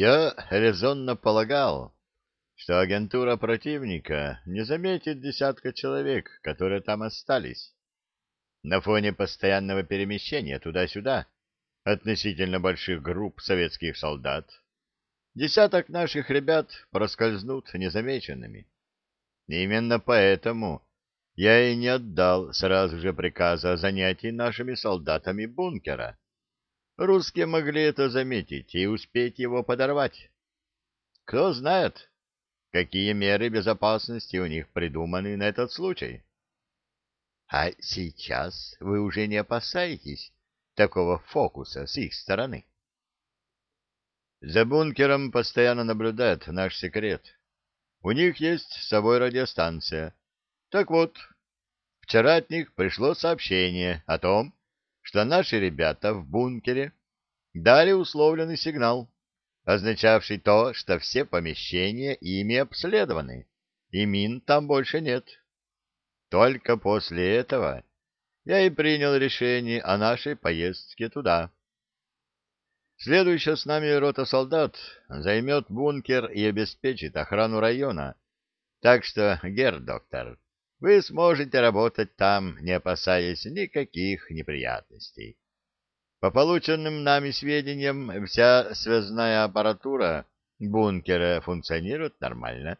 Я резонно полагал, что агентура противника не заметит десятка человек, которые там остались. На фоне постоянного перемещения туда-сюда относительно больших групп советских солдат десяток наших ребят проскользнут незамеченными. Именно поэтому я и не отдал сразу же приказа о занятии нашими солдатами бункера. Русские могли это заметить и успеть его подорвать. Кто знает, какие меры безопасности у них придуманы на этот случай. А сейчас вы уже не опасаетесь такого фокуса с их стороны? За бункером постоянно наблюдает наш секрет. У них есть с собой радиостанция. Так вот, вчера от них пришло сообщение о том, что наши ребята в бункере дали условленный сигнал, означавший то, что все помещения ими обследованы, и мин там больше нет. Только после этого я и принял решение о нашей поездке туда. Следующая с нами рота солдат займет бункер и обеспечит охрану района. Так что, герр-доктор, вы сможете работать там, не опасаясь никаких неприятностей. По полученным нами сведениям, вся связная аппаратура бункера функционирует нормально.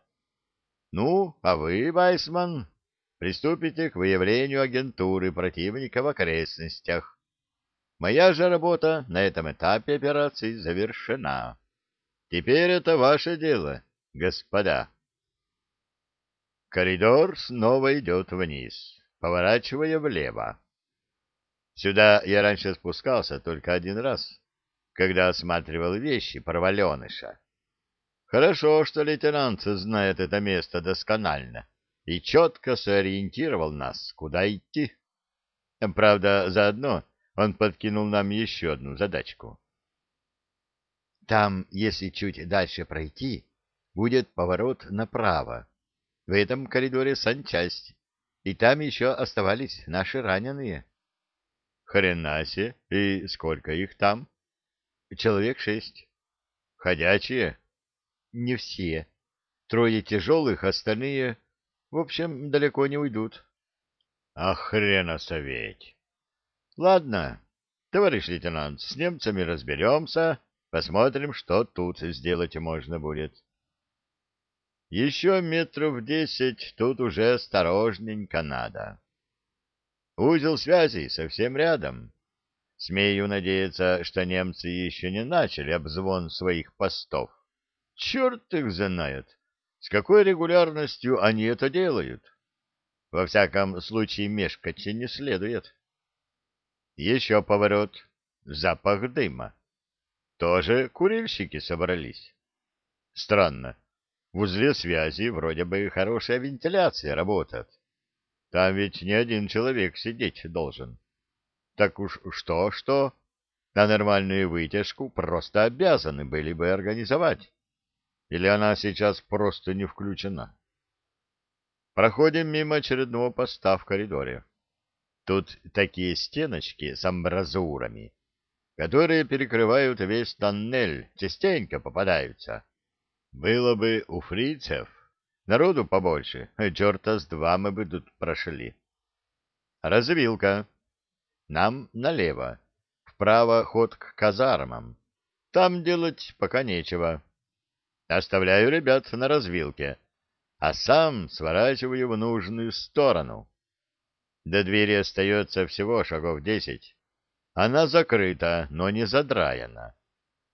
Ну, а вы, Вайсман, приступите к выявлению агентуры противника в окрестностях. Моя же работа на этом этапе операции завершена. Теперь это ваше дело, господа. Коридор снова идет вниз, поворачивая влево. Сюда я раньше спускался только один раз, когда осматривал вещи проваленыша. Хорошо, что лейтенант знает это место досконально и четко сориентировал нас, куда идти. Правда, заодно он подкинул нам еще одну задачку. Там, если чуть дальше пройти, будет поворот направо. В этом коридоре санчасть, и там еще оставались наши раненые. Хренасе, и сколько их там? Человек шесть. Ходячие? Не все. Трое тяжелых, остальные, в общем, далеко не уйдут. А хрена советь. Ладно, товарищ лейтенант, с немцами разберемся, посмотрим, что тут сделать можно будет. Еще метров десять тут уже осторожненько надо. Узел связи совсем рядом. Смею надеяться, что немцы еще не начали обзвон своих постов. Черт их знает, с какой регулярностью они это делают. Во всяком случае, мешкать не следует. Еще поворот. Запах дыма. Тоже курильщики собрались. Странно. В узле связи вроде бы хорошая вентиляция работает. Там ведь не один человек сидеть должен. Так уж что-что, на нормальную вытяжку просто обязаны были бы организовать. Или она сейчас просто не включена? Проходим мимо очередного поста в коридоре. Тут такие стеночки с амбразурами, которые перекрывают весь тоннель, частенько попадаются. Было бы у фрицев, народу побольше, черта с два мы бы тут прошли. Развилка. Нам налево, вправо ход к казармам. Там делать пока нечего. Оставляю ребят на развилке, а сам сворачиваю в нужную сторону. До двери остается всего шагов десять. Она закрыта, но не задраена.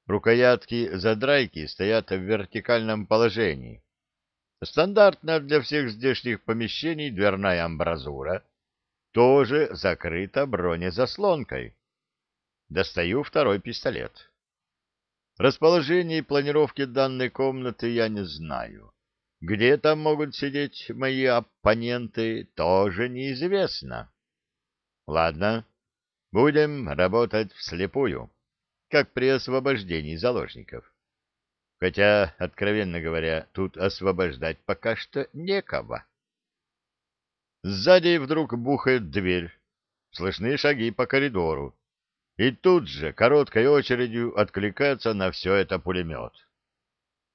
Рукоятки задрайки стоят в вертикальном положении. Стандартная для всех здешних помещений дверная амбразура тоже закрыта бронезаслонкой. Достаю второй пистолет. Расположение и планировки данной комнаты я не знаю. Где там могут сидеть мои оппоненты, тоже неизвестно. Ладно, будем работать вслепую как при освобождении заложников. Хотя, откровенно говоря, тут освобождать пока что некого. Сзади вдруг бухает дверь, слышны шаги по коридору, и тут же короткой очередью откликается на все это пулемет.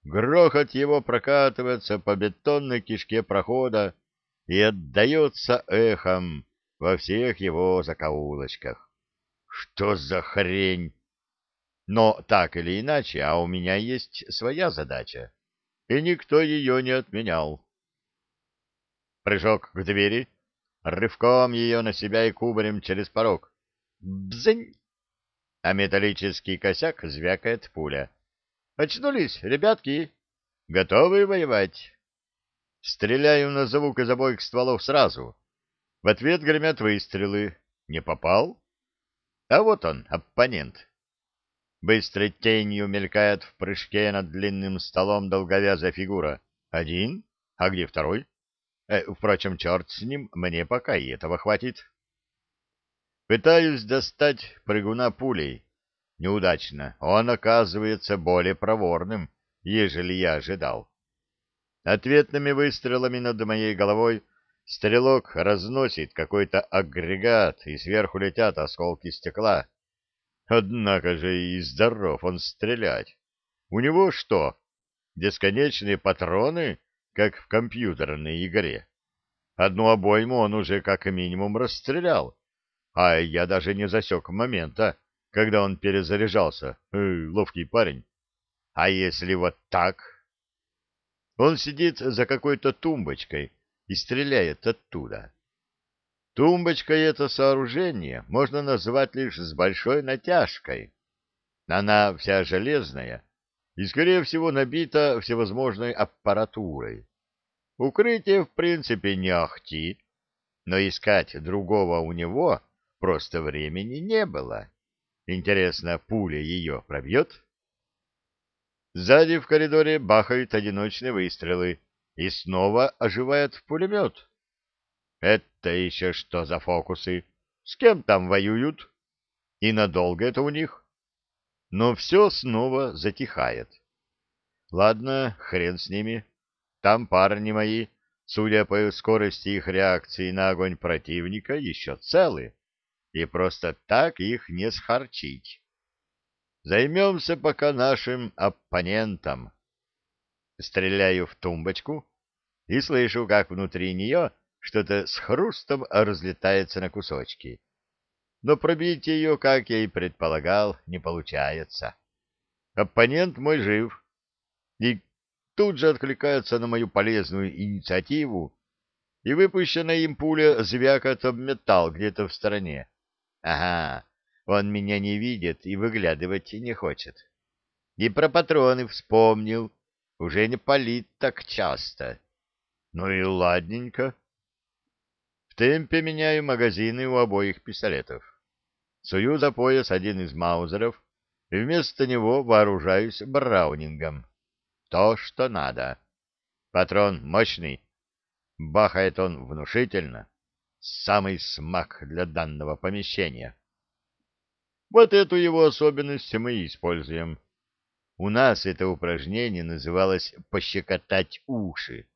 Грохот его прокатывается по бетонной кишке прохода и отдается эхом во всех его закоулочках. Что за хрень? Но так или иначе, а у меня есть своя задача, и никто ее не отменял. Прыжок к двери, рывком ее на себя и кубарем через порог. Бзынь! А металлический косяк звякает пуля. Очнулись, ребятки? Готовы воевать? Стреляю на звук из обоих стволов сразу. В ответ гремят выстрелы. Не попал? А вот он, оппонент. Быстрой тенью мелькает в прыжке над длинным столом долговязая фигура. Один? А где второй? Э, впрочем, черт с ним, мне пока и этого хватит. Пытаюсь достать прыгуна пулей. Неудачно. Он оказывается более проворным, ежели я ожидал. Ответными выстрелами над моей головой стрелок разносит какой-то агрегат, и сверху летят осколки стекла. Однако же и здоров он стрелять. У него что, бесконечные патроны, как в компьютерной игре? Одну обойму он уже как минимум расстрелял, а я даже не засек момента, когда он перезаряжался. Эй, ловкий парень. А если вот так? Он сидит за какой-то тумбочкой и стреляет оттуда. Тумбочкой это сооружение можно назвать лишь с большой натяжкой. Она вся железная и, скорее всего, набита всевозможной аппаратурой. Укрытие, в принципе, не ахти, но искать другого у него просто времени не было. Интересно, пуля ее пробьет? Сзади в коридоре бахают одиночные выстрелы, и снова оживает пулемет. Это еще что за фокусы? С кем там воюют? И надолго это у них? Но все снова затихает. Ладно, хрен с ними. Там парни мои, судя по скорости их реакции на огонь противника, еще целы. И просто так их не схарчить. Займемся пока нашим оппонентом. Стреляю в тумбочку и слышу, как внутри нее что-то с хрустом разлетается на кусочки. Но пробить ее, как я и предполагал, не получается. Оппонент мой жив. И тут же откликается на мою полезную инициативу, и выпущенная им пуля звякает об металл где-то в стороне. Ага, он меня не видит и выглядывать не хочет. И про патроны вспомнил, уже не палит так часто. Ну и ладненько темпе меняю магазины у обоих пистолетов. Сую за пояс один из маузеров и вместо него вооружаюсь браунингом. То, что надо. Патрон мощный. Бахает он внушительно. Самый смак для данного помещения. Вот эту его особенность мы используем. У нас это упражнение называлось «пощекотать уши».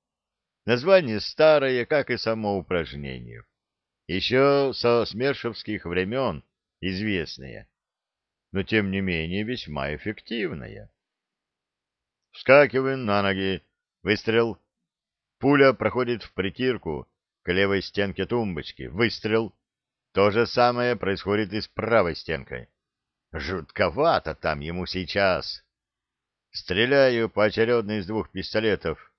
Название старое, как и само упражнение. Еще со смершевских времен известное, но тем не менее весьма эффективное. Вскакиваем на ноги, выстрел. Пуля проходит в притирку к левой стенке тумбочки. Выстрел. То же самое происходит и с правой стенкой. Жутковато там ему сейчас. Стреляю поочередно из двух пистолетов.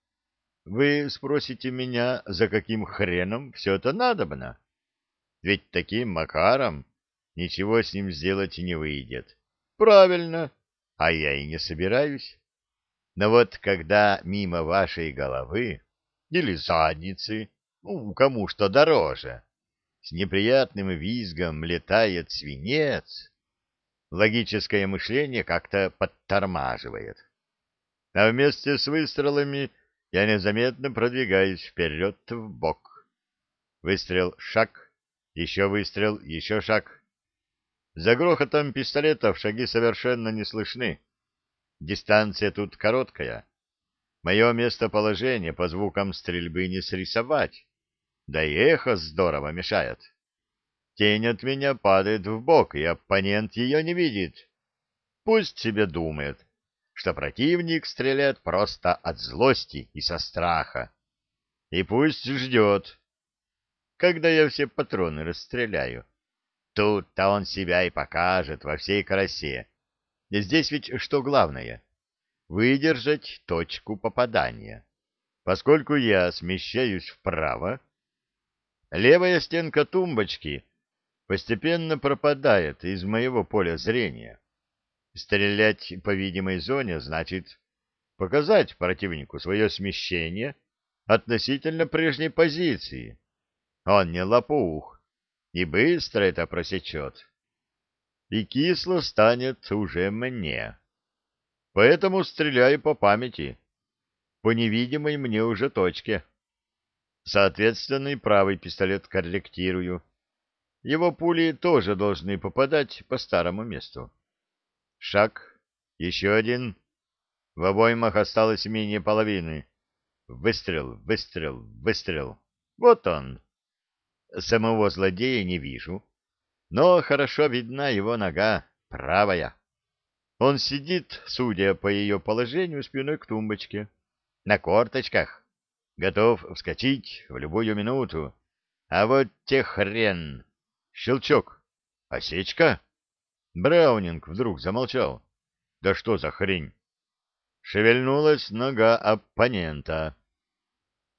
Вы спросите меня, за каким хреном все это надобно? Ведь таким макаром ничего с ним сделать не выйдет. Правильно, а я и не собираюсь. Но вот когда мимо вашей головы или задницы, ну, кому что дороже, с неприятным визгом летает свинец, логическое мышление как-то подтормаживает. А вместе с выстрелами я незаметно продвигаюсь вперед в бок. Выстрел, шаг, еще выстрел, еще шаг. За грохотом пистолетов шаги совершенно не слышны. Дистанция тут короткая. Мое местоположение по звукам стрельбы не срисовать. Да и эхо здорово мешает. Тень от меня падает в бок, и оппонент ее не видит. Пусть себе думает, что противник стреляет просто от злости и со страха. И пусть ждет, когда я все патроны расстреляю. Тут-то он себя и покажет во всей красе. Здесь ведь что главное? Выдержать точку попадания. Поскольку я смещаюсь вправо, левая стенка тумбочки постепенно пропадает из моего поля зрения. Стрелять по видимой зоне значит показать противнику свое смещение относительно прежней позиции. Он не лопух, и быстро это просечет. И кисло станет уже мне. Поэтому стреляю по памяти, по невидимой мне уже точке. Соответственно, и правый пистолет корректирую. Его пули тоже должны попадать по старому месту. Шаг. Еще один. В обоймах осталось менее половины. Выстрел, выстрел, выстрел. Вот он. Самого злодея не вижу, но хорошо видна его нога, правая. Он сидит, судя по ее положению, спиной к тумбочке, на корточках, готов вскочить в любую минуту. А вот те хрен! Щелчок! Осечка! Браунинг вдруг замолчал. Да что за хрень? Шевельнулась нога оппонента.